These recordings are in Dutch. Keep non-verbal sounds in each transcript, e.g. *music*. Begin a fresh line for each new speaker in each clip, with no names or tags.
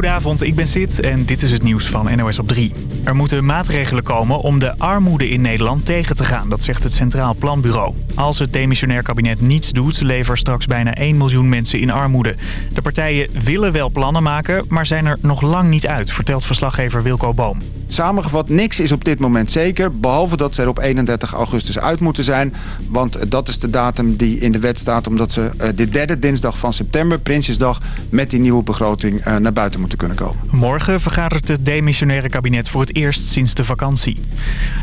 Goedenavond, ik ben Sid en dit is het nieuws van NOS op 3. Er moeten maatregelen komen om de armoede in Nederland tegen te gaan, dat zegt het Centraal Planbureau. Als het demissionair kabinet niets doet, levert straks bijna 1 miljoen mensen in armoede. De partijen willen wel plannen maken, maar zijn er nog lang niet uit, vertelt verslaggever Wilco Boom.
Samengevat, niks is op dit moment zeker, behalve dat ze er op 31 augustus uit moeten zijn. Want dat is de datum die in de wet staat, omdat ze eh, de derde dinsdag van september, Prinsjesdag, met die nieuwe begroting eh, naar buiten moeten kunnen komen.
Morgen vergadert het demissionaire kabinet voor het eerst sinds de vakantie.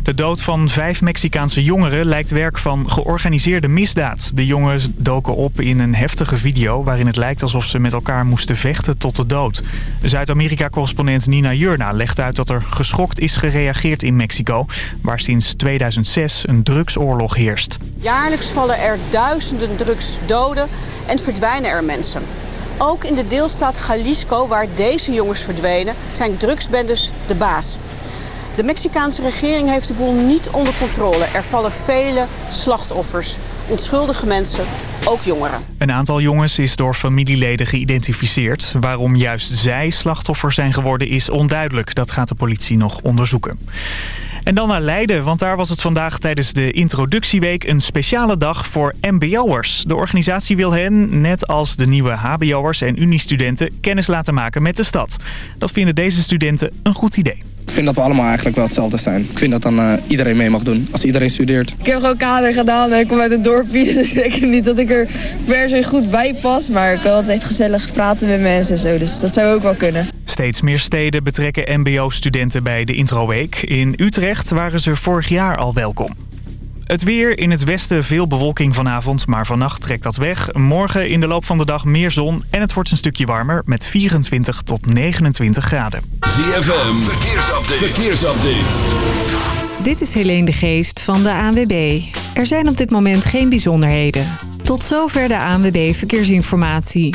De dood van vijf Mexicaanse jongeren lijkt werk van georganiseerde misdaad. De jongens doken op in een heftige video waarin het lijkt alsof ze met elkaar moesten vechten tot de dood. Zuid-Amerika-correspondent Nina Jurna legt uit dat er geschokt is gereageerd in Mexico... waar sinds 2006 een drugsoorlog heerst.
Jaarlijks vallen er duizenden drugsdoden en verdwijnen er mensen. Ook in de deelstaat Jalisco, waar deze jongens verdwenen, zijn drugsbendes de baas. De Mexicaanse regering heeft de boel niet onder controle. Er vallen vele slachtoffers, onschuldige mensen, ook jongeren.
Een aantal jongens is door familieleden geïdentificeerd. Waarom juist zij slachtoffer zijn geworden is onduidelijk. Dat gaat de politie nog onderzoeken. En dan naar Leiden, want daar was het vandaag tijdens de introductieweek een speciale dag voor mbo'ers. De organisatie wil hen, net als de nieuwe hbo'ers en uniestudenten, kennis laten maken met de stad. Dat vinden deze studenten een goed idee.
Ik vind dat we allemaal eigenlijk wel hetzelfde zijn. Ik vind dat dan uh, iedereen mee mag doen, als iedereen studeert.
Ik heb gewoon kader gedaan en ik kom uit een dorpje, *laughs* dus ik denk niet dat ik er per se goed bij pas. Maar ik kan altijd gezellig praten met mensen en zo, dus dat zou ook wel kunnen.
Steeds meer steden betrekken mbo-studenten bij de introweek. In Utrecht waren ze vorig jaar al welkom. Het weer in het westen veel bewolking vanavond, maar vannacht trekt dat weg. Morgen in de loop van de dag meer zon en het wordt een stukje warmer met 24 tot 29 graden.
ZFM, verkeersupdate. verkeersupdate.
Dit is Helene de Geest van de ANWB. Er zijn op dit moment geen bijzonderheden. Tot zover de ANWB Verkeersinformatie.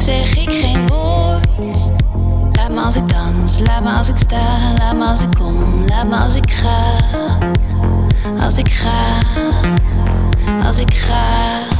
zeg ik geen woord. Laat me als ik dans, laat me als ik sta, laat me als ik kom, laat me als ik ga. Als ik ga, als ik ga.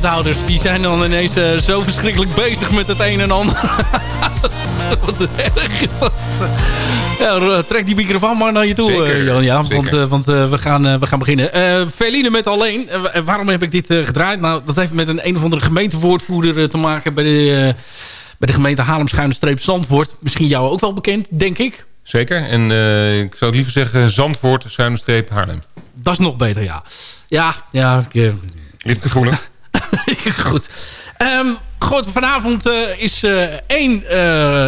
Wethouders. Die zijn dan ineens uh, zo verschrikkelijk bezig met het een en ander. *laughs* Wat erg. Ja, trek die microfoon maar naar je toe,
Zeker,
Jan. Ja, want
zeker.
want we, gaan, we gaan beginnen. Feline met alleen. waarom heb ik dit gedraaid? Nou, dat heeft met een een of andere gemeentewoordvoerder te maken... bij de, bij de gemeente Haarlem-Schuine-streep Zandvoort. Misschien jou ook wel bekend, denk ik.
Zeker. En ik zou liever zeggen Zandvoort, Schuine-streep, Haarlem.
Dat is nog beter, ja. Ja, ja. Ik.
Liefdegevoelig. *laughs*
Goed. Um, goed, vanavond uh, is één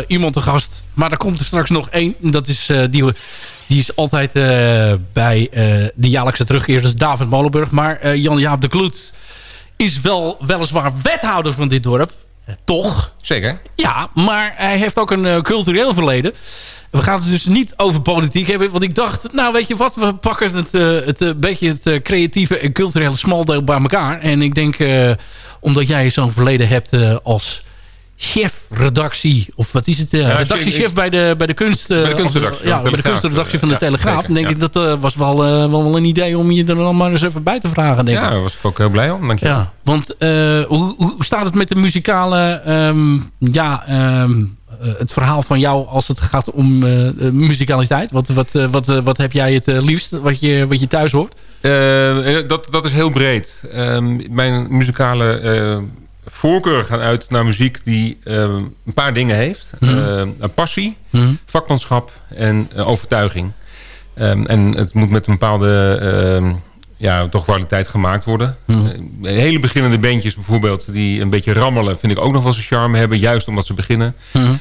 iemand te gast. Maar er komt er straks nog één. Dat is, die, die is altijd bij de jaarlijkse terugkeer. Dat is David Molenburg. Maar Jan-Jaap de Kloet is wel weliswaar wethouder van dit dorp. Toch?
Zeker.
Ja, maar hij heeft ook een cultureel verleden. We gaan het dus niet over politiek hebben. Want ik dacht, nou weet je wat, we pakken het, uh, het beetje het creatieve en culturele smaldeel bij elkaar. En ik denk, omdat jij zo'n verleden hebt als chefredactie, of wat is het? Ja, redactiechef bij de, bij de kunst...
bij de kunstredactie.
ja, bij de kunstredactie van de Telegraaf. Dan denk ik, dat was wel, wel, wel een idee om je er dan maar eens even bij te vragen. Denk
ja, daar was ik ook heel blij om, dank je.
Ja, want hoe, hoe staat het met de muzikale... Um, ja, um, het verhaal van jou als het gaat om uh, muzikaliteit? Wat, wat, uh, wat, wat heb jij het liefst, wat je, wat je thuis hoort?
dat, dat is heel breed. mijn muzikale voorkeur gaan uit naar muziek die een paar dingen heeft. Mm -hmm. een passie, mm -hmm. vakmanschap en overtuiging. en het moet met een bepaalde ja, toch kwaliteit gemaakt worden. Hmm. hele beginnende bandjes bijvoorbeeld... die een beetje rammelen, vind ik ook nog wel zijn charme hebben. Juist omdat ze beginnen.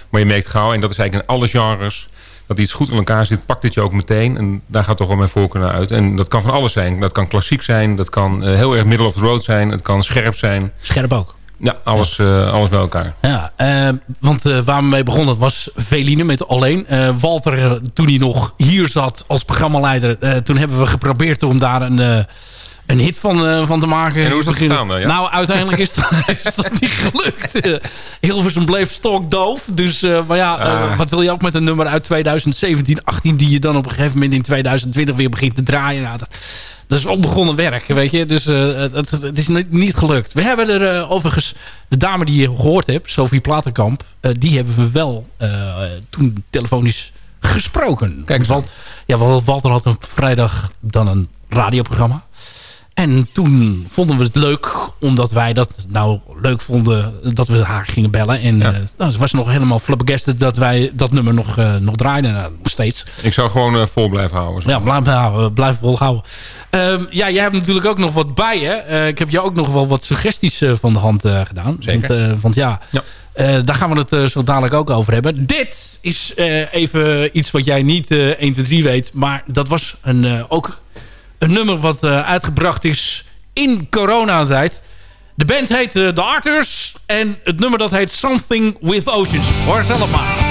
Maar je merkt gauw, en dat is eigenlijk in alle genres... dat iets goed in elkaar zit, pakt het je ook meteen. En daar gaat toch wel mijn voorkeur naar uit. En dat kan van alles zijn. Dat kan klassiek zijn. Dat kan uh, heel erg middle of the road zijn. Het kan scherp zijn.
Scherp ook.
Ja, alles. Uh, alles bij elkaar.
Ja, uh, want uh, waar we mee begonnen was Veline met Alleen. Walter, toen hij nog hier zat als programmaleider... toen hebben we geprobeerd om daar een, een hit van, van te maken.
En hoe is dat gedaan dan? Ja?
Nou, uiteindelijk is dat, *laughs* is dat niet gelukt. Hilversum bleef stokdoof. Dus, maar ja,
Ah.
wat wil je ook met een nummer uit 2017, 18... die je dan op een gegeven moment in 2020 weer begint te draaien? Nou, dat, dat is onbegonnen werk, weet je. Dus uh, het, het, is niet, niet, gelukt. We hebben er uh, overigens... De dame die je gehoord hebt, Sophie Platenkamp... Uh, die hebben we wel toen telefonisch gesproken.
Kijk
Want ja, Walter had een vrijdag dan een radioprogramma. En toen vonden we het leuk, omdat wij dat nou leuk vonden... dat we haar gingen bellen. En ja. nou, ze was nog helemaal flabbergasted dat wij dat nummer nog, nog draaiden. Nou, nog steeds.
Ik zou gewoon vol blijven houden.
Ja, blijf, nou, blijf vol houden. Um, ja, jij hebt natuurlijk ook nog wat bij, hè? Ik heb je ook nog wel wat suggesties van de hand gedaan.
Zeker.
Want, want ja, ja. daar gaan we het zo dadelijk ook over hebben. Dit is even iets wat jij niet 1, 2, 3 weet. Maar dat was een, ook een nummer wat uitgebracht is in coronatijd. De band heet The Arters. En het nummer dat heet Something With Oceans. Hoor zelf maar.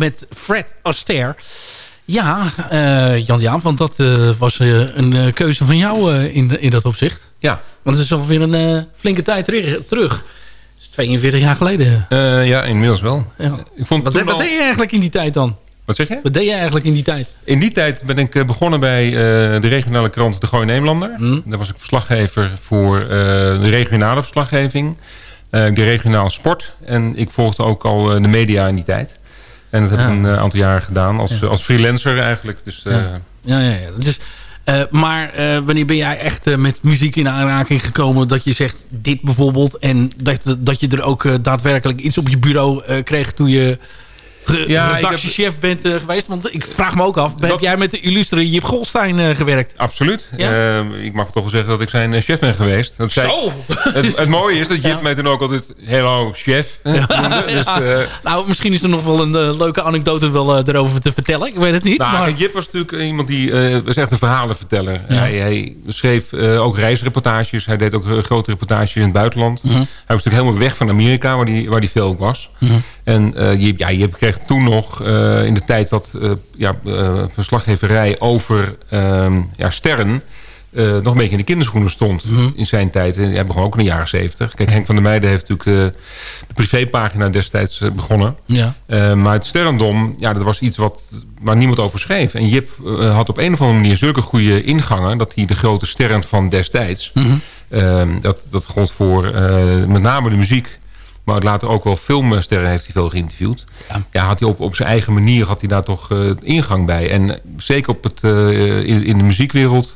Met Fred Astaire. Ja, uh, Jan Jaan, want dat uh, was uh, een keuze van jou in, in dat opzicht.
Ja.
Want het is alweer een flinke tijd terug. Dat is 42 jaar geleden.
ja, inmiddels wel.
Ja. Ik vond wat, wat deed je eigenlijk in die tijd dan?
Wat zeg je?
Wat deed je eigenlijk in die tijd?
In die tijd ben ik begonnen bij de regionale krant De Gooi Nederlander. Hmm. Daar was ik verslaggever voor de regionale verslaggeving. de regionaal sport. En ik volgde ook al de media in die tijd. En dat heb ik een uh, aantal jaren gedaan als, als freelancer eigenlijk. Dus,
ja. ja, ja, ja. Dus, uh, maar wanneer ben jij echt met muziek in aanraking gekomen... dat je zegt dit bijvoorbeeld... en dat, dat je er ook daadwerkelijk iets op je bureau kreeg... toen je ja, redactiechef heb... bent uh, geweest? Want ik vraag me ook af, dat... heb jij met de illustre Jip Golstein uh, gewerkt?
Absoluut. Ja? Uh, ik mag toch wel zeggen dat ik zijn chef ben geweest. Dat
zei,
Zo! Het, *laughs* het, mooie is dat Jip ja. mij toen ook altijd hello chef *laughs* noemde. Dus,
nou, misschien is er nog wel een leuke anekdote wel erover te vertellen. Ik weet het niet.
Nou, maar... Jip was natuurlijk iemand die was echt een verhalenverteller. Hij, hij, schreef ook reisreportages. Hij deed ook grote reportages in het buitenland. -huh. Hij was natuurlijk helemaal weg van Amerika, waar hij waar die veel ook was. -huh. En Jip, ja, Jip kreeg toen nog uh, in de tijd dat uh, ja, uh, verslaggeverij over ehm, ja, sterren... nog een beetje in de kinderschoenen stond mm -hmm. in zijn tijd. En hij begon ook in de jaren zeventig. Kijk, Henk van der Meijden heeft natuurlijk de privépagina destijds begonnen.
Ja.
maar het sterrendom, ja, dat was iets wat, waar niemand over schreef. En Jip had op een of andere manier zulke goede ingangen... dat hij de grote sterren van destijds... Mm -hmm. dat, dat gold voor met name de muziek maar later ook wel filmsterren heeft hij veel geïnterviewd. Ja. ja, had hij op, op zijn eigen manier had hij daar toch uh, ingang bij. En zeker op het, uh, in, in, de muziekwereld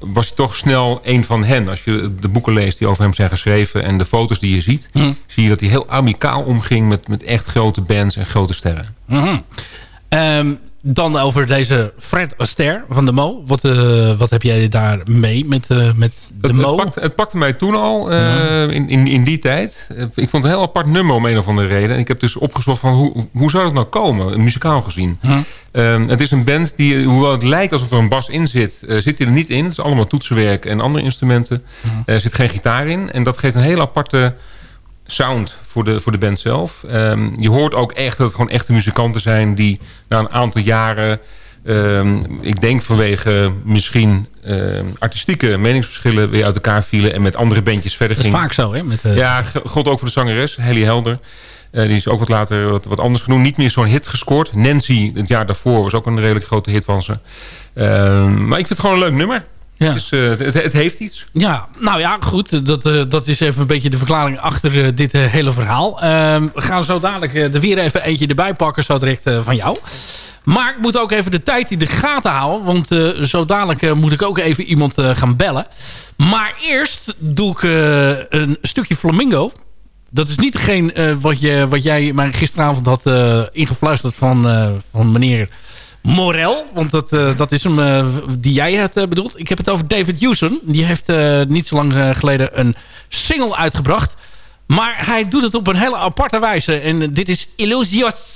was hij toch snel een van hen. Als je de boeken leest die over hem zijn geschreven... en de foto's die je ziet... Hm. zie je dat hij heel amicaal omging met, met echt grote bands en grote sterren.
Hm. Um, dan over deze Fred Astaire van de Mo. Wat, uh, wat heb jij daar mee met, uh, met de
het,
Mo?
Het pakte, het pakte mij toen al, uh, ja. in, in, in die tijd. Ik vond het een heel apart nummer om een of andere reden. En ik heb dus opgezocht van hoe, hoe zou dat nou komen, muzikaal gezien.
Hm.
Um, het is een band die, hoewel het lijkt alsof er een bas in zit... zit hij er niet in. Het is allemaal toetsenwerk en andere instrumenten.
Hm.
Er zit geen gitaar in. En dat geeft een heel aparte sound voor de, voor de band zelf. Um, je hoort ook echt dat het gewoon echte muzikanten zijn... die na een aantal jaren... Um, ik denk vanwege misschien uh, artistieke meningsverschillen... weer uit elkaar vielen en met andere bandjes verder gingen.
Dat is vaak zo, hè? Met, uh...
Ja, god ook voor de zangeres, Helly Helder. Uh, die is ook wat later wat, wat anders genoemd. Niet meer zo'n hit gescoord. Nancy, het jaar daarvoor, was ook een redelijk grote hit van ze. maar ik vind het gewoon een leuk nummer.
Ja.
Dus, uh, het, het, heeft iets.
Ja, nou ja, goed. Dat, uh, dat is even een beetje de verklaring achter uh, dit hele verhaal. Ehm, we gaan zo dadelijk er weer even eentje erbij pakken, zo direct van jou. Maar ik moet ook even de tijd in de gaten houden. Want zo dadelijk moet ik ook even iemand gaan bellen. Maar eerst doe ik een stukje flamingo. Dat is niet degene wat, je, wat jij mij gisteravond had ingefluisterd van, van meneer... Morel, want dat, uh, dat is hem uh, die jij het uh, bedoelt. Ik heb het over David Hewson. Die heeft niet zo lang geleden een single uitgebracht. Maar hij doet het op een hele aparte wijze. En dit is Illusios.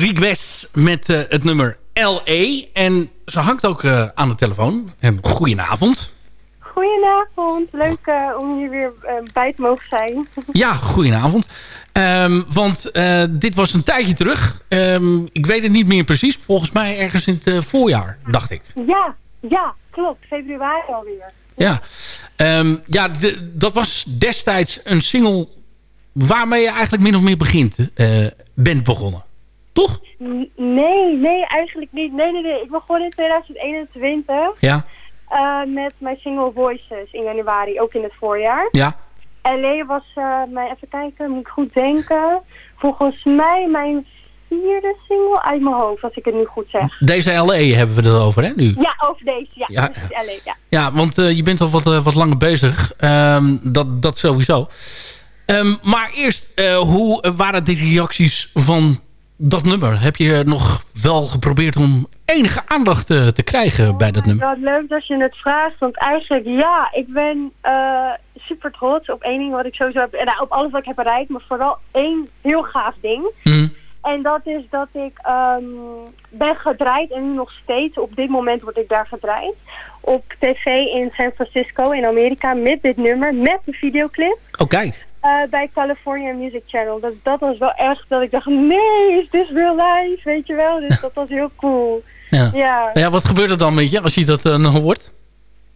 Rodriguez met eh, het nummer LE. En ze hangt ook eh, aan de telefoon. En goedenavond.
Goedenavond, leuk eh, om hier weer bij te mogen zijn. *laughs*
Ja, goedenavond. Ehm, want dit was een tijdje terug. Ehm, ik weet het niet meer precies. Volgens mij ergens in het voorjaar, dacht ik.
Ja, ja, klopt. Februari alweer.
Ja, Ehm, ja de- dat was destijds een single waarmee je eigenlijk min of meer begint, eh, bent begonnen. Toch?
Nee, nee, eigenlijk niet. Nee, nee, nee. Ik begon in 2021
Ja,
eh, met mijn single Voices in januari, ook in het voorjaar.
ja.
LA was eh, mijn, even kijken, moet ik goed denken. Volgens mij mijn vierde single uit mijn hoofd, als ik het nu goed zeg.
Deze LE hebben we het over, hè, nu?
Ja, over deze, ja.
Ja.
Dus LA, ja.
Ja, want eh, je bent al wat, wat langer bezig. Ehm, dat, dat sowieso. Ehm, maar eerst, hoe waren de reacties van dat nummer? Heb je nog wel geprobeerd om enige aandacht eh, te krijgen bij dat nummer?
Wat leuk dat je het vraagt, want eigenlijk ja, ik ben eh, super trots op één ding wat ik sowieso heb, nou, op alles wat ik heb bereikt, maar vooral één heel gaaf ding.
Mhm.
En dat is dat ik ehm, ben gedraaid en nu nog steeds, op dit moment word ik daar gedraaid, op tv in San Francisco in Amerika met dit nummer, met de videoclip.
Oh, kijk.
Eh, bij California Music Channel. Dat, dat was wel echt dat ik dacht, nee, is dit real life? Weet je wel? Dus dat was heel cool. *laughs*
Ja.
Ja.
ja, wat gebeurt er dan met je als je dat dan hoort?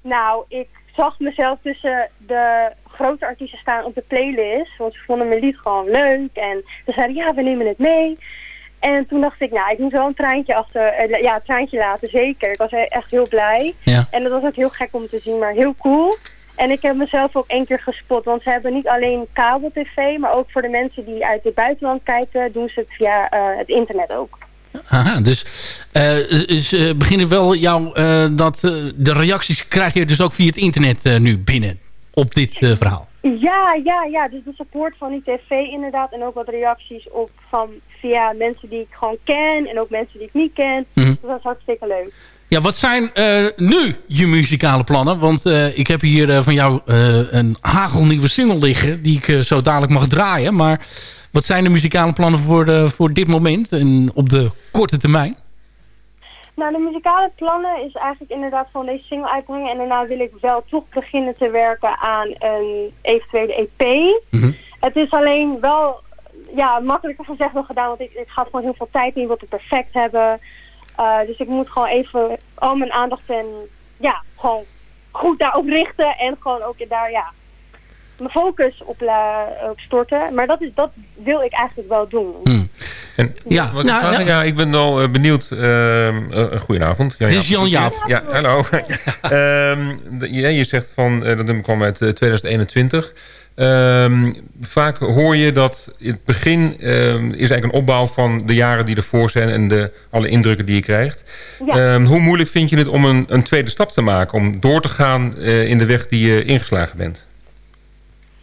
Nou, ik zag mezelf tussen de grote artiesten staan op de playlist. Want ze vonden mijn lied gewoon leuk. En ze zeiden, ja, we nemen het mee. En toen dacht ik, nou, ik moet wel een traantje achter, eh, ja, een traantje laten, zeker. Ik was e- echt heel blij.
Ja.
En dat was ook heel gek om te zien, maar heel cool. En ik heb mezelf ook één keer gespot, want ze hebben niet alleen kabel-tv, maar ook voor de mensen die uit het buitenland kijken, doen ze het via eh, het internet ook.
Aha, dus eh, ze beginnen wel jou, eh, dat, eh, de reacties krijg je dus ook via het internet eh, nu binnen op dit eh, verhaal.
Ja, ja, ja. Dus de support van die tv inderdaad. En ook wat reacties op van via mensen die ik gewoon ken. En ook mensen die ik niet ken.
Mhm.
Dus dat is hartstikke leuk.
Ja, wat zijn eh, nu je muzikale plannen? Want eh, ik heb hier eh, van jou een hagelnieuwe single liggen... die ik zo dadelijk mag draaien. Maar wat zijn de muzikale plannen voor, de, voor dit moment en op de korte termijn?
Nou, de muzikale plannen is eigenlijk inderdaad van deze single uitbrengen. En daarna wil ik wel toch beginnen te werken aan een eventuele EP. Het is alleen wel ja, makkelijker gezegd dan gedaan. Want ik, ik ga gewoon heel veel tijd in, ik wil het perfect hebben. Uh, dus ik moet gewoon even al mijn aandacht en ja, gewoon goed daarop richten. En gewoon ook daar, ja, mijn focus op, la, op storten. Maar dat, is, dat wil ik eigenlijk wel doen.
En,
ja, nou,
ik vraag,
ja.
ja, ik ben wel eh, benieuwd. ehm uh, goedenavond.
Dit is Jan Jaap.
Ja, hallo. *laughs* Ehm, de- ja, je zegt van, eh, dat nummer kwam uit eh, 2021. Ehm, vaak hoor je dat in het begin ehm, is eigenlijk een opbouw van de jaren die ervoor zijn en de, alle indrukken die je krijgt.
Ja.
Ehm, hoe moeilijk vind je het om een, een tweede stap te maken, om door te gaan eh, in de weg die je ingeslagen bent?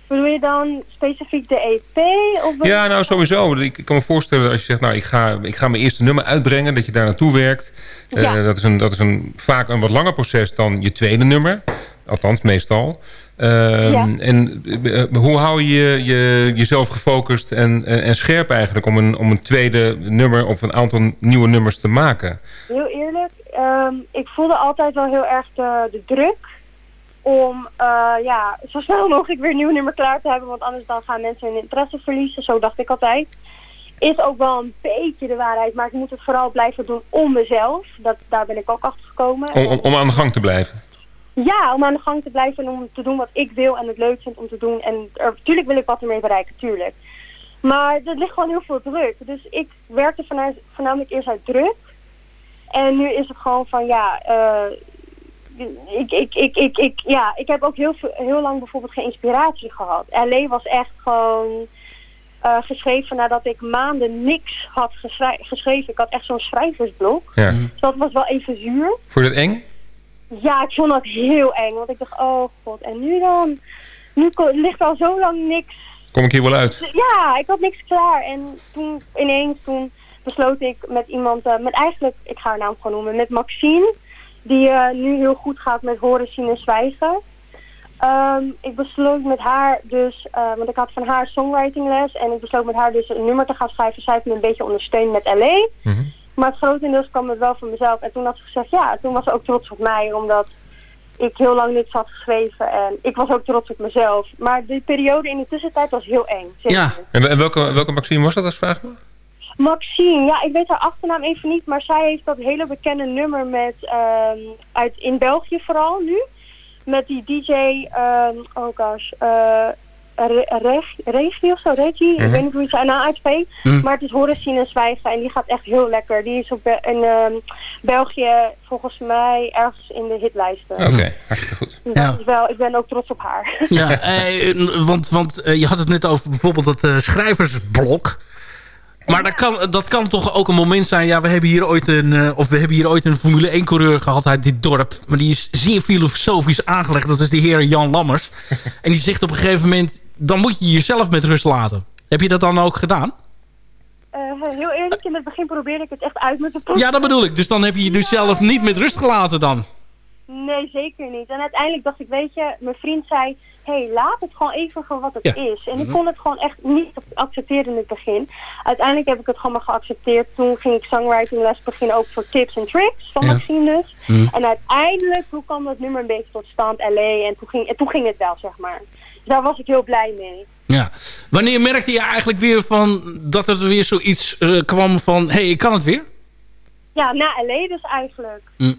Bedoel je dan specifiek de EP? Of
Ja, nou sowieso. Ik, kan me voorstellen als je zegt, nou ik ga, ik ga mijn eerste nummer uitbrengen, dat je daar naartoe werkt. Eh,
Ja.
dat is, een, dat is een, vaak een wat langer proces dan je tweede nummer. Althans, meestal. Ehm,
Ja.
En eh, hoe hou je, je jezelf gefocust en, en, en scherp eigenlijk om een, om een tweede nummer of een aantal nieuwe nummers te maken?
Heel eerlijk, ehm, ik voelde altijd wel heel erg de, de druk om eh, ja, zo snel mogelijk weer een nieuw nummer klaar te hebben. Want anders dan gaan mensen hun interesse verliezen. Zo dacht ik altijd. Is ook wel een beetje de waarheid. Maar ik moet het vooral blijven doen om mezelf. Dat, daar ben ik ook achter gekomen.
Om, om, om aan de gang te blijven?
Ja, om aan de gang te blijven en om te doen wat ik wil en het leuk vind om te doen. En er, tuurlijk wil ik wat ermee bereiken, tuurlijk. Maar er ligt gewoon heel veel druk. Dus ik werkte vanuit, voornamelijk eerst uit druk. En nu is het gewoon van, ja, eh, ik, ik, ik, ik, ik, ja, ik heb ook heel, veel- heel lang bijvoorbeeld geen inspiratie gehad. LA was echt gewoon eh, geschreven nadat ik maanden niks had geschreven. Ik had echt zo'n schrijversblok.
Ja.
Dus dat was wel even zuur.
Vond je dat eng?
Ja, ik vond dat heel eng. Want ik dacht, oh god, en nu dan? Nu ligt al zo lang niks.
Kom ik hier wel uit?
Ja, ik had niks klaar. En toen ineens, toen besloot ik met iemand, eh, met eigenlijk, ik ga haar naam gewoon noemen, met Maxine. Die eh, nu heel goed gaat met horen, zien en zwijgen. Ehm, ik besloot met haar dus, eh, want ik had van haar songwritingles. En ik besloot met haar dus een nummer te gaan schrijven. Zij heeft me een beetje ondersteund met LA. Maar het grotendeels kwam het wel van mezelf. En toen had ze gezegd, ja, toen was ze ook trots op mij. Omdat ik heel lang niks had geschreven. En ik was ook trots op mezelf. Maar die periode in de tussentijd was heel eng. zeker.
Ja.
En, welke, welke Maxime was dat als vraag?
Maxine, ja, ik weet haar achternaam even niet. Maar zij heeft dat hele bekende nummer met, ehm, uit, in België vooral nu. Met die DJ, ehm, oh gosh, eh Re- Reg- Regie of zo, Reggie, ik
Mhm.
weet niet hoe je zijn naam uitspreekt.
Mhm.
Maar het is horen, zien en zwijgen en die gaat echt heel lekker. Die is op Be- in ehm, België volgens mij ergens in de hitlijsten.
Oké, hartstikke goed.
Dus
Ja.
dat is wel, ik ben ook trots op haar. *laughs*
Ja, eh, want, want eh, je had het net over bijvoorbeeld dat eh, schrijversblok. Maar dat kan, dat kan toch ook een moment zijn... Ja, we hebben hier ooit een, eh, of we hebben hier ooit een Formule 1 coureur gehad uit dit dorp. Maar die is zeer filosofisch aangelegd. Dat is de heer Jan Lammers. *laughs* en die zegt op een gegeven moment... Dan moet je jezelf met rust laten. Heb je dat dan ook gedaan?
Eh, heel eerlijk, in het begin probeerde ik het echt uit met de post.
Ja, dat bedoel ik. Dus dan heb je je dus zelf niet met rust gelaten dan.
Nee, zeker niet. En uiteindelijk dacht ik, weet je, mijn vriend zei... hé, hey, laat het gewoon even voor wat het
Ja.
is. En ik
Mhm.
kon het gewoon echt niet accepteren in het begin. Uiteindelijk heb ik het gewoon maar geaccepteerd. Toen ging ik songwriting les beginnen, ook voor tips en tricks van
Ja.
Maxime dus.
Mhm.
En uiteindelijk, toen kwam dat nummer een beetje tot stand, LA. En toen ging, en toen ging het wel, zeg maar. Daar was ik heel blij mee.
Ja. Wanneer merkte je eigenlijk weer van dat er weer zoiets eh, kwam van... Hé, hey, ik kan het weer?
Ja, na LA dus eigenlijk.
Hm.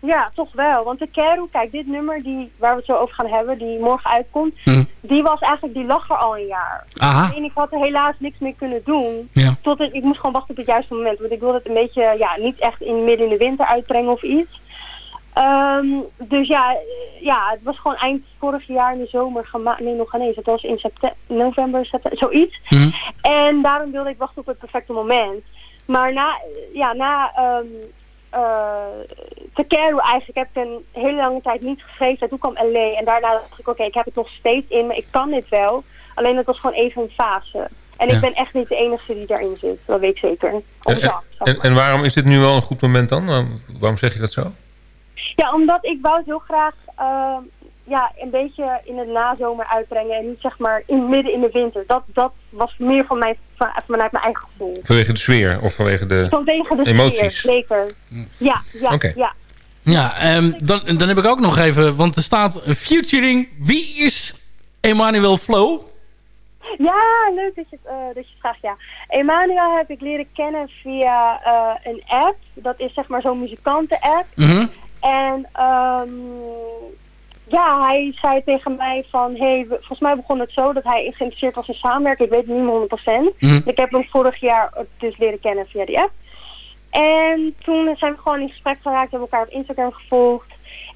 Ja, toch wel. Want de Keru, kijk, dit nummer die, waar we het zo over gaan hebben, die morgen uitkomt,
Hm.
die was eigenlijk, die lag er al een jaar.
Aha.
En ik had er helaas niks mee kunnen doen.
Ja.
Tot het, ik moest gewoon wachten op het juiste moment. Want ik wilde het een beetje, ja, niet echt in midden in de winter uitbrengen of iets. Ehm, dus ja, ja, het was gewoon eind vorig jaar in de zomer gemaakt. Nee, nog geen eens. Het was in september, november, september, zoiets.
Hm.
En daarom wilde ik wachten op het perfecte moment. Maar na, ja, na, ehm, eh, Tekeru eigenlijk heb ik een hele lange tijd niet geschreven. En toen kwam LA en daarna dacht ik, oké, ik heb het nog steeds in me. Ik kan dit wel. Alleen het was gewoon even een fase. En
Ja.
ik ben echt niet de enige die daarin zit. Dat weet ik zeker.
En, en, en waarom is dit nu wel een goed moment dan? Waarom zeg je dat zo?
Ja, omdat ik wou het heel graag ehm, ja, een beetje in het nazomer uitbrengen. En niet zeg maar in midden in de winter. Dat, dat was meer van mij, van, vanuit mijn eigen gevoel.
Vanwege de sfeer of vanwege de
Vanwege de
emoties?
sfeer, zeker. Ja, ja, ja.
Ja, ehm, dan, dan heb ik ook nog even... Want er staat een featuring. Wie is Emmanuel Flow?
Ja, leuk dat je, het, eh, dat je vraagt, ja. Emmanuel heb ik leren kennen via eh, een app. Dat is zeg maar zo'n muzikanten-app.
Mhm.
En ehm, ja, hij zei tegen mij van... Hey, volgens mij begon het zo dat hij geïnteresseerd was in samenwerken. Ik weet het niet meer 100%.
Mhm.
Ik heb hem vorig jaar dus leren kennen via die app. En toen zijn we gewoon in gesprek geraakt. Hebben elkaar op Instagram gevolgd.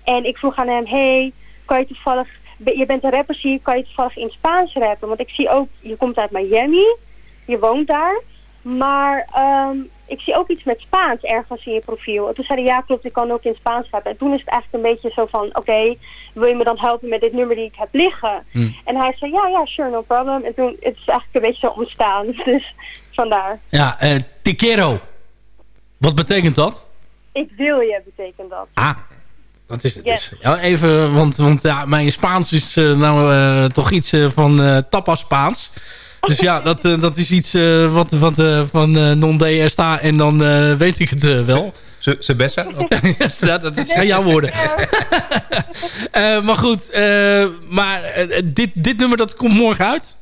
En ik vroeg aan hem... Hey, kan je toevallig... Je bent een rapper, zie je, kan je toevallig in Spaans rappen? Want ik zie ook... Je komt uit Miami. Je woont daar. Maar ehm, ik zie ook iets met Spaans ergens in je profiel. En toen zei hij, ja klopt, ik kan ook in Spaans rappen. En toen is het eigenlijk een beetje zo van, oké, wil je me dan helpen met dit nummer die ik heb liggen?
Hm.
En hij zei, ja, ja, sure, no problem. En toen het is eigenlijk een beetje zo ontstaan. *laughs* Dus vandaar.
Ja, eh Tikero. Wat betekent dat?
Ik wil je, betekent dat.
Ah, dat is het
Yes.
dus. Ja, even, want, want ja, mijn Spaans is eh, nou eh, toch iets van tapas Spaans. Dus ja, dat, eh, dat is iets eh, wat, wat eh, van eh, non de sta en dan eh, weet ik het wel.
Sebessa? *laughs*
ja, dat, dat zijn jouw woorden. *laughs* Eh, maar goed, eh, maar dit, dit nummer dat komt morgen uit.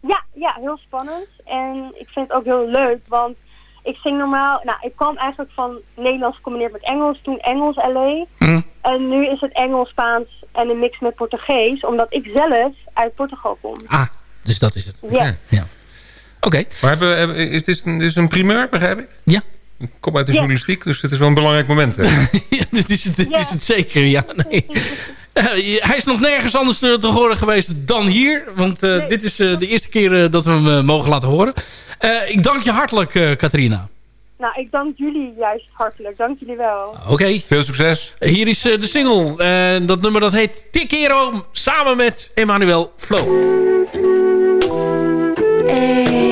Ja, ja, heel spannend. En ik vind het ook heel leuk, want ik zing normaal... Nou, ik kwam eigenlijk van Nederlands gecombineerd met Engels, toen Engels LA.
Hm.
En nu is het Engels, Spaans en een mix met Portugees, omdat ik zelf uit Portugal kom.
Ah, dus dat is het.
Ja.
Oké.
Maar hebben, hebben- is dit een, is een primeur, begrijp ik?
Ja.
Ik kom uit de
Ja.
journalistiek, dus dit is wel een belangrijk moment. Hè? *laughs*
Ja, dit is het, dit is het zeker, ja. Nee. *laughs* Eh, hij is nog nergens anders te, te horen geweest dan hier. Want eh, dit is eh, de eerste keer eh, dat we hem mogen laten horen. Eh, ik dank je hartelijk, eh Katrina.
Nou, ik dank jullie juist hartelijk. Dank jullie wel.
Oké.
Veel succes.
Hier is de single. En dat nummer dat heet Tikero samen met Emmanuel Flow.
Hey,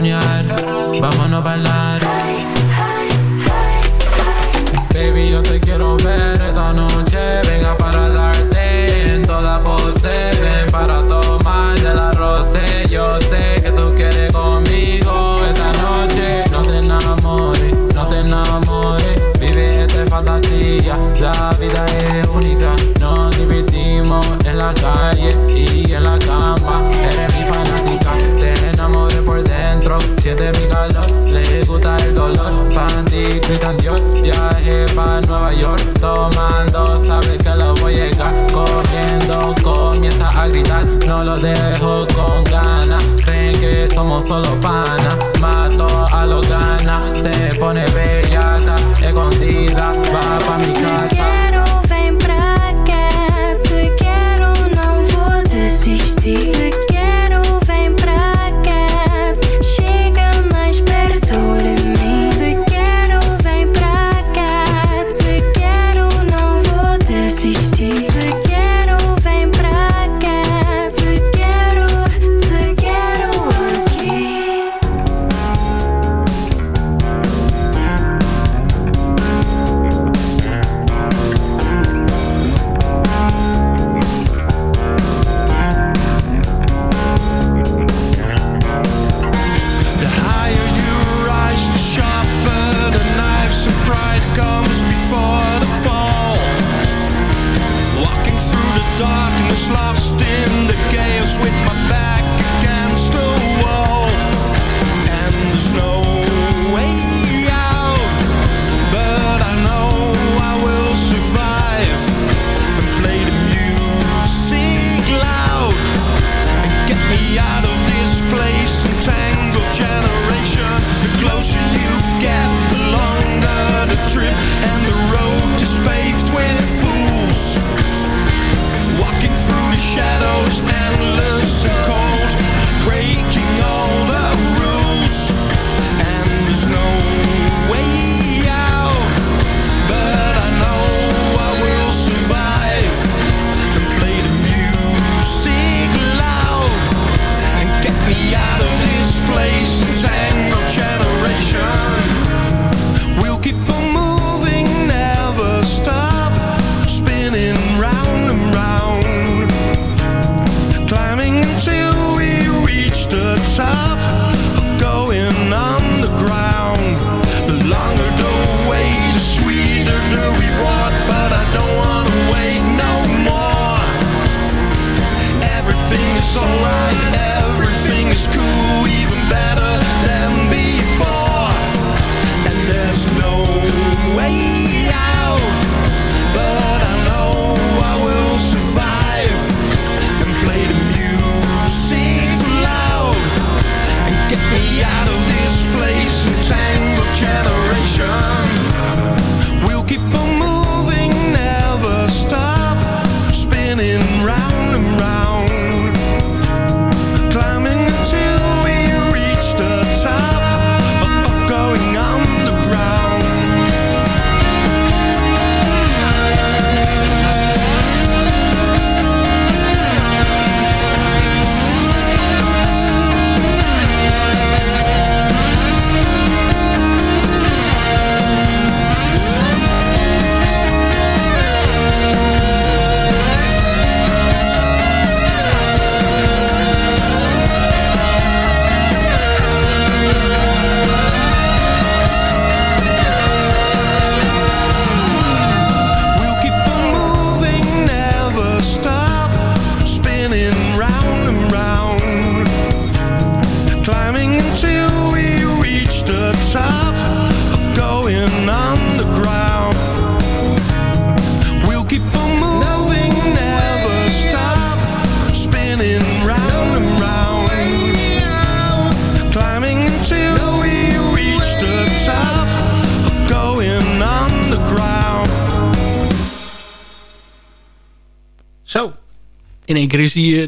soñar. Vámonos para la somos solo pana. Mato a los ganas, se pone bellaca, escondida, va pa' mi casa.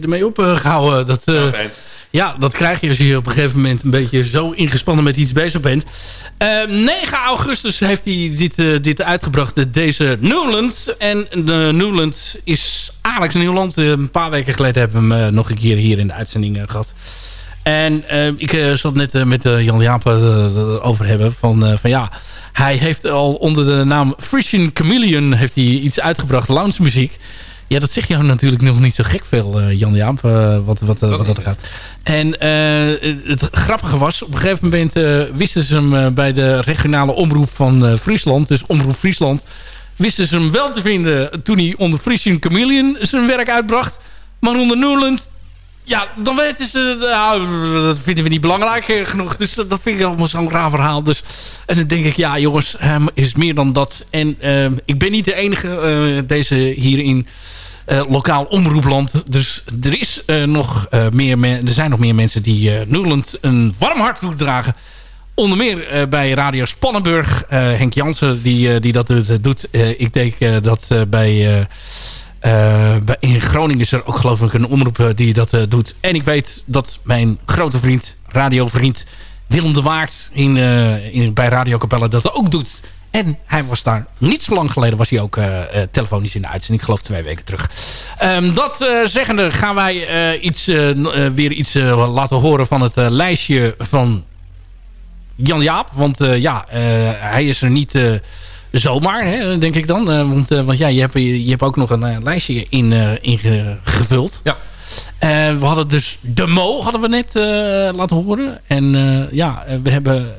Ermee opgehouden. Dat, eh, ja, dat krijg je als je op een gegeven moment een beetje zo ingespannen met iets bezig bent. Eh, 9 augustus heeft hij dit, eh, dit uitgebracht, deze Newland. En de Newland is Alex Nieuwland. Eh, een paar weken geleden hebben we hem eh, nog een keer hier in de uitzending eh, gehad. En eh, ik eh, zat net eh, met eh, Jan Jaap eh, over hebben. Van, eh, van ja, hij heeft al onder de naam Frisian Chameleon heeft hij iets uitgebracht, lounge muziek. Ja, dat zeg jou natuurlijk nog niet zo gek veel, eh, Jan Jaap, eh, wat, wat, eh, wat dat gaat. En het grappige was, op een gegeven moment wisten ze hem bij de regionale omroep van Friesland, dus Omroep Friesland, wisten ze hem wel te vinden toen hij onder Frisian Chameleon zijn werk uitbracht. Maar onder Newland ja, dan weten ze... Nou, dat vinden we niet belangrijk genoeg. Dus dat, dat vind ik allemaal zo'n raar verhaal. Dus, en dan denk ik, ja jongens, hem is meer dan dat. En eh, ik ben niet de enige, deze hier in eh, lokaal omroepland. Dus er, is, eh, nog, eh, meer er zijn nog meer mensen die eh Nuland een warm hart toedragen. Onder meer eh, bij Radio Spannenburg. Eh, Henk Jansen die, eh, die dat doet. Eh, ik denk eh, dat eh, bij... eh, eh, in Groningen is er ook geloof ik een omroep eh, die dat eh, doet. En ik weet dat mijn grote vriend, radiovriend Willem de Waard in, eh, in, bij Radio Capelle dat ook doet. En hij was daar niet zo lang geleden was hij ook eh, eh, telefonisch in de uitzending. Ik geloof twee weken terug. Ehm, dat eh, zeggende gaan wij iets, weer iets laten horen van het lijstje van Jan Jaap. Want ja, hij is er niet zomaar, hè, denk ik dan. Want want ja, je hebt, je, hebt ook nog een lijstje in, ingevuld.
Ja.
Eh, we hadden dus de Mo hadden we net eh, laten horen. En eh, ja, we hebben...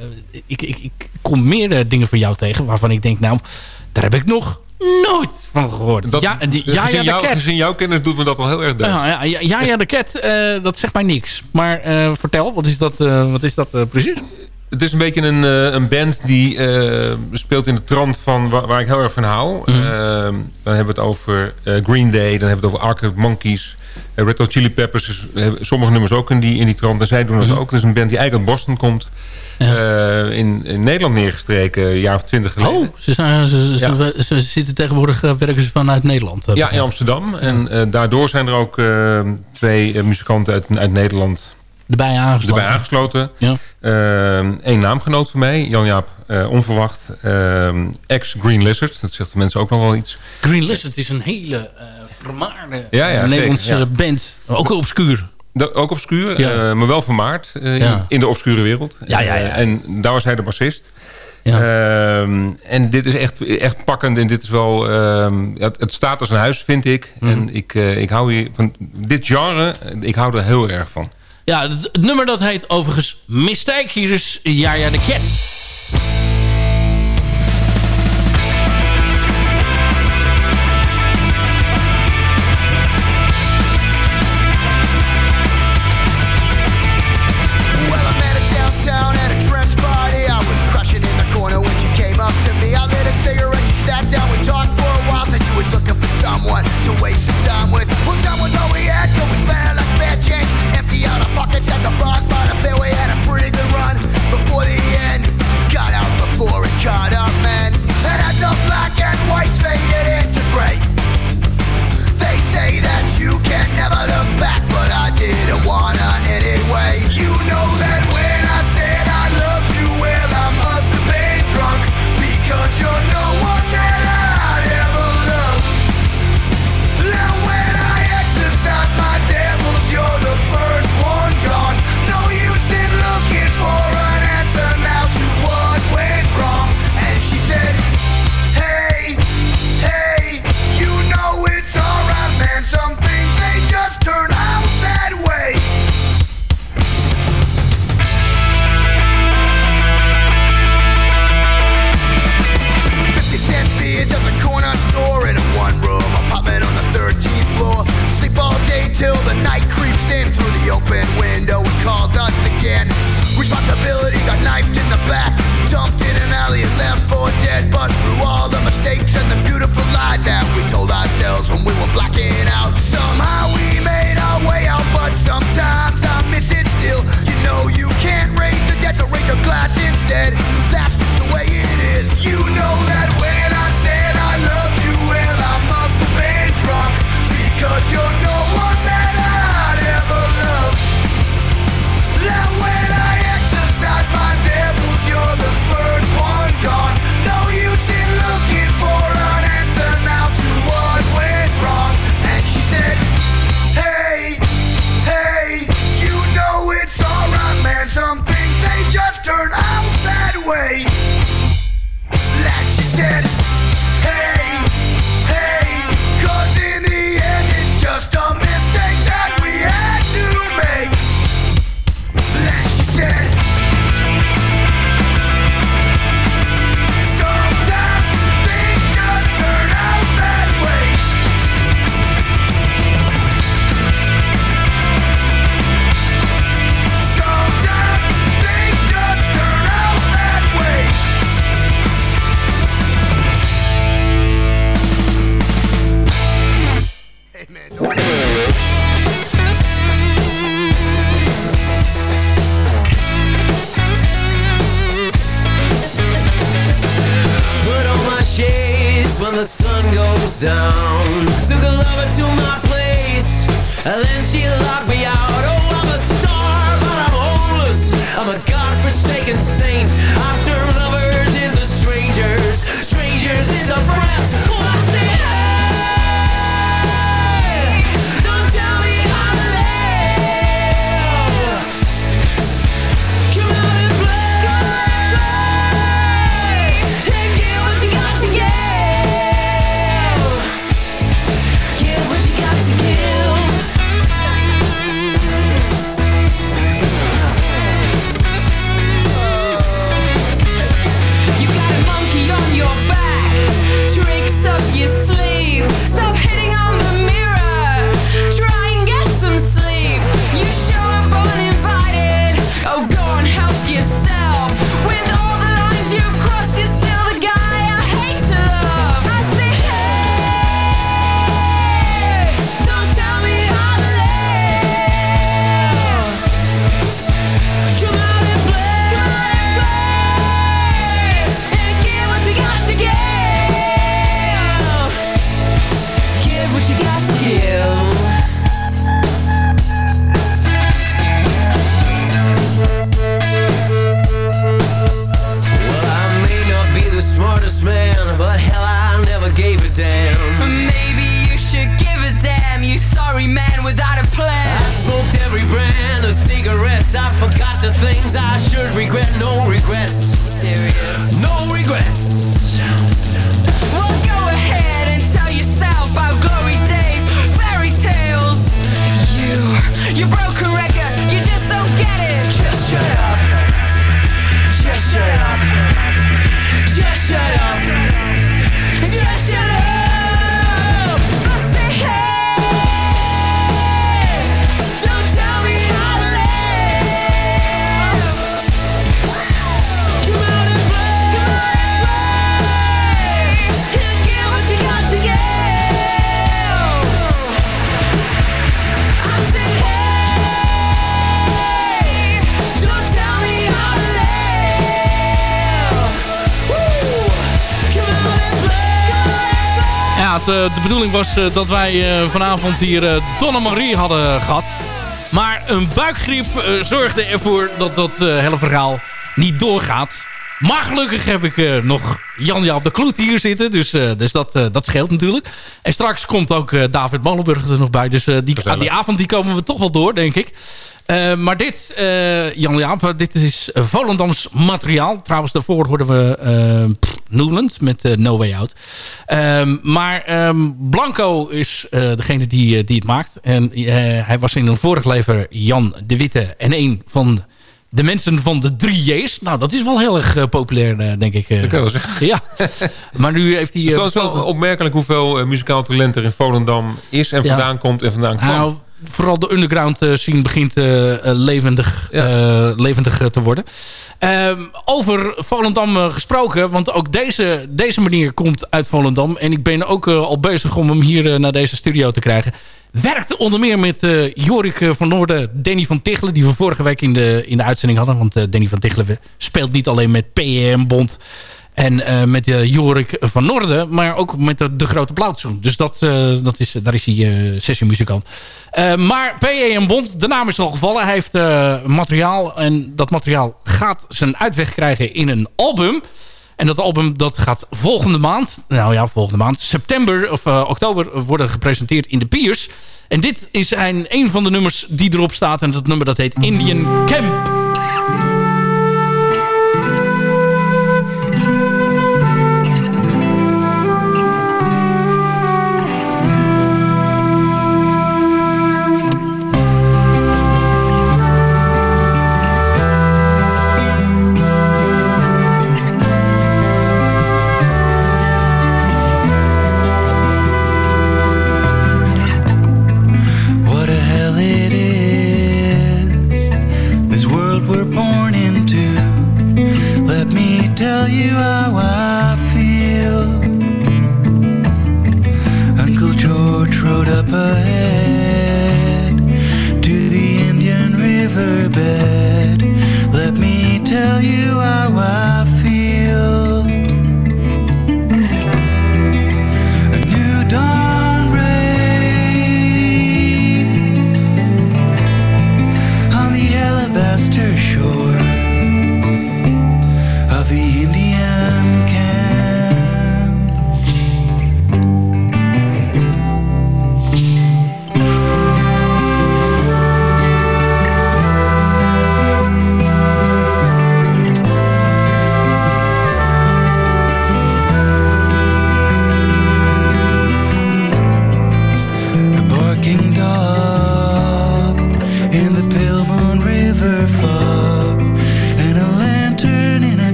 ik, ik, ik kom meer dingen van jou tegen waarvan ik denk, nou, daar heb ik nog nooit van gehoord.
Dat,
ja, die, ja, ja, de
jou-
cat.
gezien jouw kennis doet me dat wel heel erg deugd.
Ja, ja, ja, ja, ja, de cat, eh, dat zegt mij niks. Maar vertel, wat is dat, wat is dat precies?
Het is een beetje een, een band die speelt in de trant van waar, waar ik heel erg van hou.
Mhm.
Dan hebben we het over Green Day, dan hebben we het over Arctic Monkeys. Eh, Red Hot Chili Peppers, is, hebben sommige nummers ook in die, in die trant. En zij doen dat
Mhm.
ook. Het is een band die eigenlijk uit Boston komt. Eh, in, in Nederland neergestreken, een jaar of twintig geleden.
Oh, ze, zijn, ze, ze, ze- ze zitten tegenwoordig, eh, werken ze vanuit Nederland. eh,
Ja, in Amsterdam. En eh, daardoor zijn er ook eh, twee eh, muzikanten uit, uit Nederland
erbij aangesloten.
erbij aangesloten.
Ja.
Eén naamgenoot van mij, Jan-Jaap eh, Onverwacht. Ehm, Ex-Green Lizard, dat zegt de mensen ook nog wel iets.
Green Lizard is een hele eh vermaarde
Ja, ja,
Nederlandse
zeker, ja.
band. Ook obscuur.
Dat, ook obscuur, eh, maar wel vermaard in, in de obscure wereld.
Ja, ja, ja.
En daar was hij de bassist.
Ja.
Ehm, en dit is echt, echt pakkend en dit is wel... ehm, het, het staat als een huis, vind ik.
Mhm.
En ik, ik hou hier van dit genre, ik hou er heel erg van.
Ja, het, nummer dat heet overigens Mistake. Hier is Jaja de Cat.
responsibility got knifed in the back, dumped in an alley and left for dead. But through all the mistakes and the beautiful
lies that we told ourselves when we were blacking out, somehow we made our way out. But sometimes I
miss it still.
You know you can't raise the dead, so raise your glass instead. That's the
way it
is. You know
that way. Eh, de bedoeling was eh, dat wij eh, vanavond hier Donna Marie hadden gehad. Maar een buikgriep zorgde ervoor dat dat hele verhaal niet doorgaat. Maar gelukkig heb ik eh, nog Jan-Jaap de Kloet hier zitten. Dus, eh, dus dat, eh, dat scheelt natuurlijk. En straks komt ook David Molenburg er nog bij. Dus die, die avond die komen we toch wel door, denk ik. Maar dit, Jan-Jaap, dit is Volendams materiaal. Trouwens, daarvoor hoorden we Newland met No Way Out. Ehm, maar ehm, Blanco is degene die, die het maakt. En hij was in een vorig leven Jan de Witte en een van de mensen van de drie J's. Nou, dat is wel heel erg eh, populair, eh, denk ik. eh.
Dat kan wel zeggen.
Ja. *laughs* maar nu heeft hij...
Het is wel, opmerkelijk hoeveel muzikaal talent er in Volendam is en
Ja.
vandaan komt en vandaan kwam.
Nou, vooral de underground scene begint levendig, levendig te worden. Ehm, over Volendam gesproken, want ook deze, deze manier komt uit Volendam. En ik ben ook al bezig om hem hier naar deze studio te krijgen. Werkte onder meer met eh, Jorik eh, van Noorden, Danny van Tichelen... die we vorige week in de, in de uitzending hadden. Want eh, Danny van Tichelen speelt niet alleen met PEM Bond... En met Jorik van Noorden, maar ook met de, de Grote Blauwtsoen. Dus dat, dat is, daar is hij sessiemuzikant. Maar P.E.M. Bond, de naam is al gevallen. Hij heeft materiaal en dat materiaal gaat zijn uitweg krijgen in een album. En dat album dat gaat volgende maand, nou ja, volgende maand, september of uh, oktober worden gepresenteerd in de Piers. En dit is een, een van de nummers die erop staat. En dat nummer dat heet Indian Camp.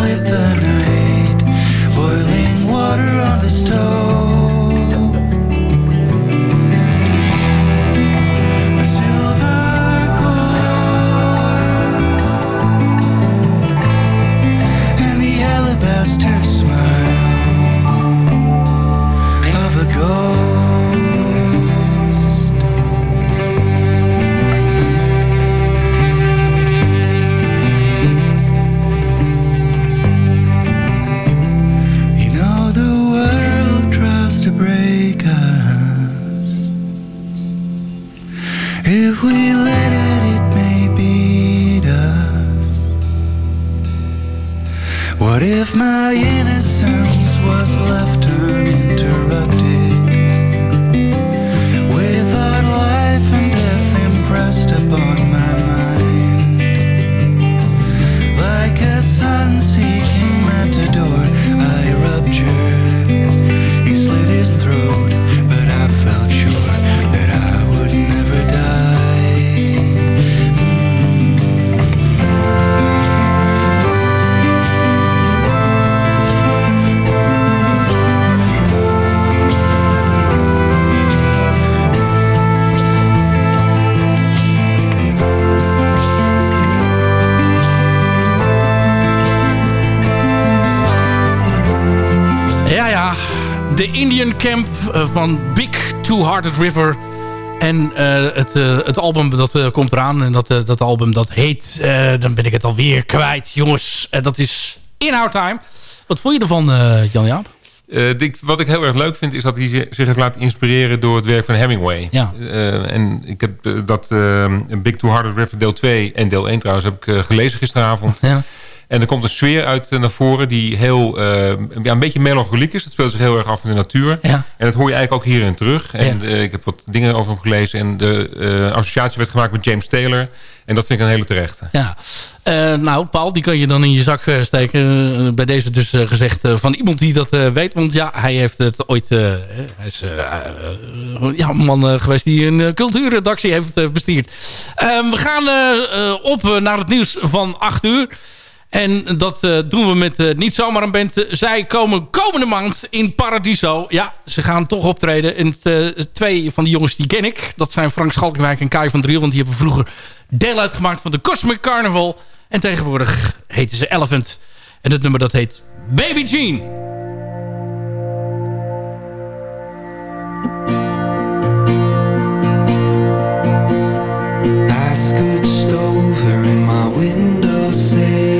light the
night, boiling water on the stove. Van Big Two-Hearted River. En eh, het, eh, het album dat eh, komt eraan. En dat, dat album dat heet... dan ben ik het alweer kwijt, jongens. Dat is In Our Time. Wat vond je ervan, Jan-Jaap?
Wat ik heel erg leuk vind is dat hij zi- zich heeft laten inspireren door het werk van Hemingway.
Ja.
En ik heb dat Big Two Hearted River deel 2 en deel 1 trouwens heb ik gelezen gisteravond.
Ja.
En er komt een sfeer uit eh, naar voren die heel, eh, ja, een beetje melancholiek is. Het speelt zich heel erg af in de natuur.
Ja.
En dat hoor je eigenlijk ook hierin terug. En eh, ik heb wat dingen over hem gelezen. En de associatie werd gemaakt met James Taylor. En dat vind ik een hele terechte.
Ja. Nou, Paul, die kan je dan in je zak steken. Bij deze dus gezegd van iemand die dat weet. Want ja, hij heeft het ooit... hij is ja, een man geweest die een cultuurredactie heeft bestuurd. Ehm, we gaan op naar het nieuws van 8 uur. En dat eh, doen we met eh, niet zomaar een band. Zij komen komende maand in Paradiso. Ja, ze gaan toch optreden. En eh, twee van die jongens die ken ik. Dat zijn Frank Schalkenwijk en Kai van Driel. Want die hebben vroeger deel uitgemaakt van de Cosmic Carnival. En tegenwoordig heten ze Elephant. En het nummer dat heet Baby Jean.
My. Sometimes